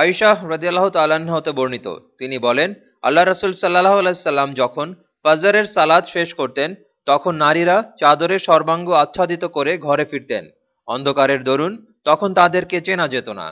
আয়শাহ রদিয়াল্লাহ তাল্লাহ্ন হতে বর্ণিত। তিনি বলেন, আল্লাহ রসুল সাল্লাহ আলাইসাল্লাম যখন ফাজারের সালাদ শেষ করতেন, তখন নারীরা চাদরে সর্বাঙ্গ আচ্ছাদিত করে ঘরে ফিরতেন। অন্ধকারের দরুন তখন তাদেরকে চেনা যেত না।